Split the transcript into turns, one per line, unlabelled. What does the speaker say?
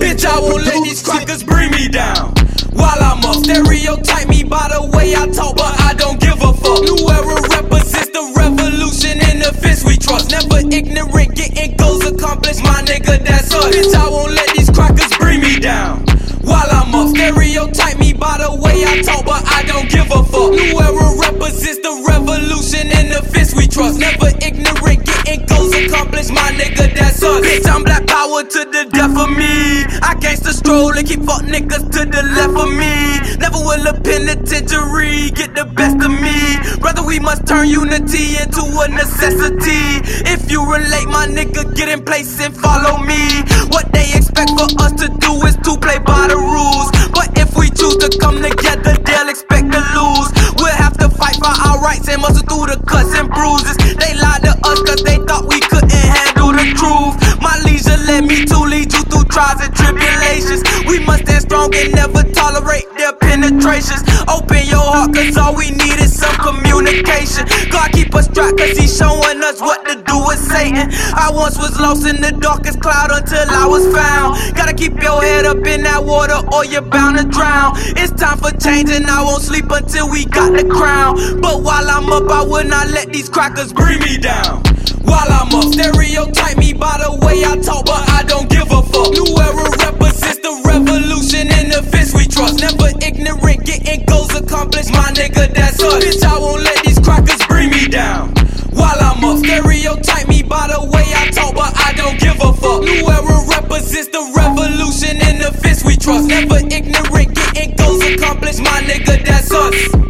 Bitch, I won't let these crackers stereotype me by the way I talk, but I don't give a fuck. New era represents the revolution in the fence we trust. Never ignorant, getting goals accomplished. My nigga, that's us. Bitch, I won't let these crackers bring me down. While I'm up, stereotype me by the way I talk, but I don't give a fuck. New era represents the revolution in the fence we trust. Never ignorant, getting goals accomplished. My nigga, that's us. Bitch, I'm black power to the death of me. I gangsta stroll and keep fuck niggas to the left of me. Never will a penitentiary get the best of me. Brother, we must turn unity into a necessity. If you relate, my nigga, get in place and follow me. What they expect for us to do is to play by the rules. But if we choose to come together, they'll expect to lose. We'll have to fight for our rights and muscle through the cuts and bruises. They lied to us cause they thought we couldn't handle the truth. My leisure led me to trials and tribulations. We must stand strong and never tolerate their penetrations. Open your heart cause all we need is some communication. God keep us trapped cause he's showing us what to do with Satan. I once was lost in the darkest cloud until I was found. Gotta keep your head up in that water or you're bound to drown. It's time for change and I won't sleep until we got the crown. But while I'm up, I will not let these crackers bring me down. While I'm up, stereotype me by the way I talk, but My nigga, that's us. Bitch, I won't let these crackers bring me down. While I'm up, stereotype me by the way I talk, but I don't give a fuck. New era represents the revolution in the fist we trust. Never ignorant, getting goals accomplished. My nigga, that's us.